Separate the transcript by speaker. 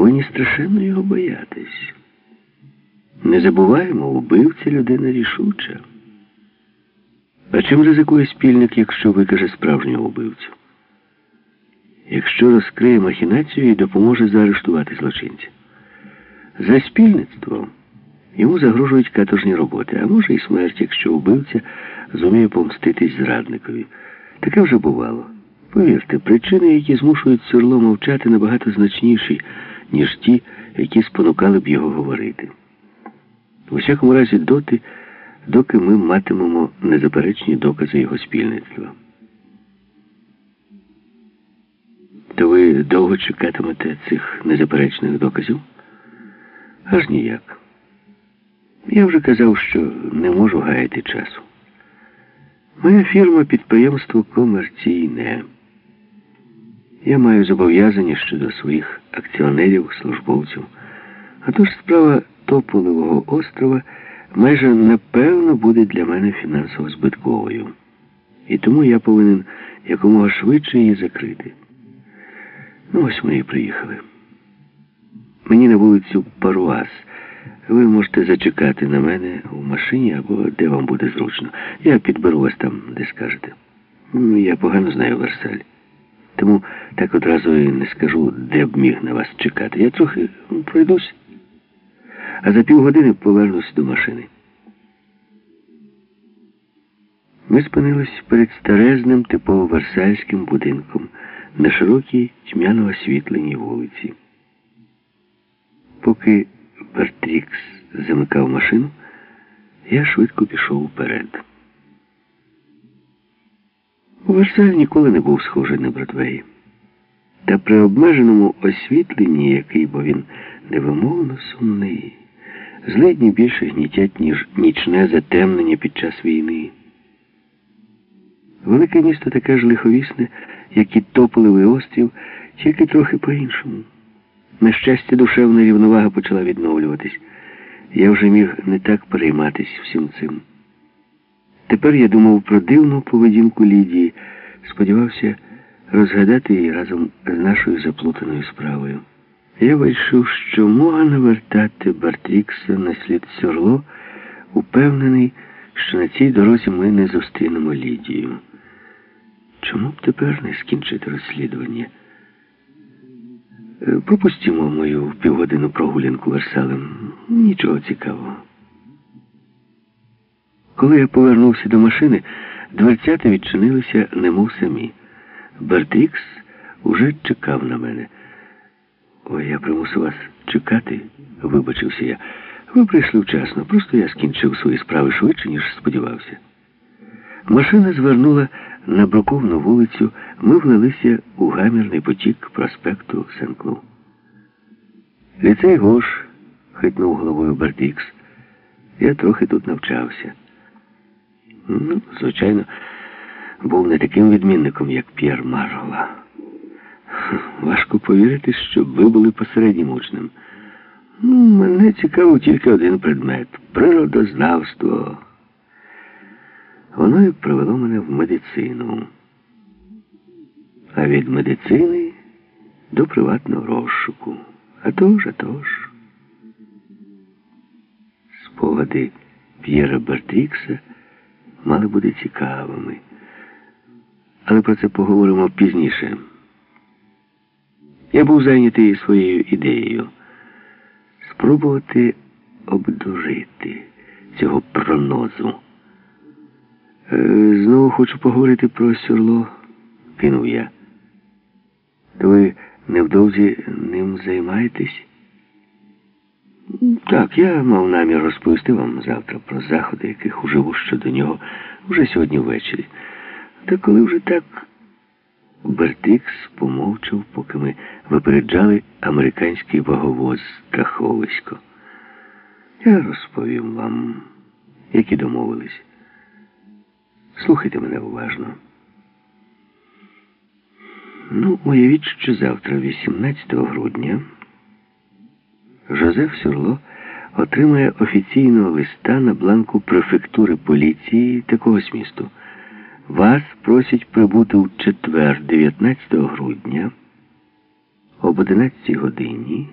Speaker 1: повинні страшенно його боятись. Не забуваємо, убивця людина рішуча. А чим ризикує спільник, якщо викаже справжнього убивцю? Якщо розкриє махінацію і допоможе заарештувати злочинця. За спільництво йому загрожують каторжні роботи, а може і смерть, якщо убивця зуміє помститись зрадникові. Таке вже бувало. Повірте, причини, які змушують Сюрло мовчати, набагато значніші, ніж ті, які спонукали б його говорити. У всякому разі, доти, доки ми матимемо незаперечні докази його спільництва. То ви довго чекатимете цих незаперечних доказів? Аж ніяк. Я вже казав, що не можу гаяти часу. Моя фірма підприємство комерційне. Я маю зобов'язання щодо своїх акціонерів, службовців. А тож справа Тополевого острова майже напевно буде для мене фінансово збитковою. І тому я повинен якомога швидше її закрити. Ну, ось ми і приїхали. Мені на вулицю Паруас. Ви можете зачекати на мене у машині або де вам буде зручно. Я підберу вас там, де скажете. Ну, Я погано знаю Версаль. Тому так одразу і не скажу, де б міг на вас чекати. Я трохи пройдусь, а за півгодини повернусь до машини. Ми спинились перед старезним типово версальським будинком на широкій тьмяно освітленій вулиці. Поки Бертрікс замикав машину, я швидко пішов вперед. Версаль ніколи не був схожий на Бродвеї. Та при обмеженому освітленні, який бо він невимовно сумний, злидні більше гнітять, ніж нічне затемнення під час війни. Велике місто таке ж лиховісне, як і Тополевий острів, тільки трохи по-іншому. На щастя, душевна рівновага почала відновлюватись. Я вже міг не так перейматись всім цим. Тепер я думав про дивну поведінку Лідії, сподівався розгадати її разом з нашою заплутаною справою. Я вирішив, що мога навертати Бартрікса на слід Сьорло, упевнений, що на цій дорозі ми не зустрінемо Лідію. Чому б тепер не скінчити розслідування? Е, Пропустимо мою півгодину прогулянку Версалем. Нічого цікавого. Коли я повернувся до машини, дверцята відчинилися немов самі. Бертрікс уже чекав на мене. Ой, я примусив вас чекати, вибачився я. Ви прийшли вчасно, просто я скінчив свої справи швидше, ніж сподівався. Машина звернула на броковну вулицю, ми влилися у гамірний потік проспекту Сен-Клу. Ліцей Гош, хитнув головою Бартікс. Я трохи тут навчався. Ну, звичайно, був не таким відмінником, як П'єр Маргола. Важко повірити, що ви були посереднім учнем. Ну, мене цікавив тільки один предмет природознавство. Воно і привело мене в медицину. А від медицини до приватного розшуку. А тож, а тож. Спогади П'єра Бертрікса мали бути цікавими. Але про це поговоримо пізніше. Я був зайнятий своєю ідеєю спробувати обдужити цього пронозу. Е, Знову хочу поговорити про сюрло, кинув я. То ви невдовзі ним займаєтесь? Так, я мав намір розповісти вам завтра про заходи, яких уживу щодо нього вже сьогодні ввечері. Та коли вже так, Бертикс помовчав, поки ми випереджали американський ваговоз страховисько. Я розповім вам, як і домовились. Слухайте мене уважно. Ну, уявіть, що завтра, 18 грудня, Жозеф Сюрло отримає офіційного листа на бланку префектури поліції такого змісту. Вас просять прибути у четвер, 19 грудня, об 11 годині.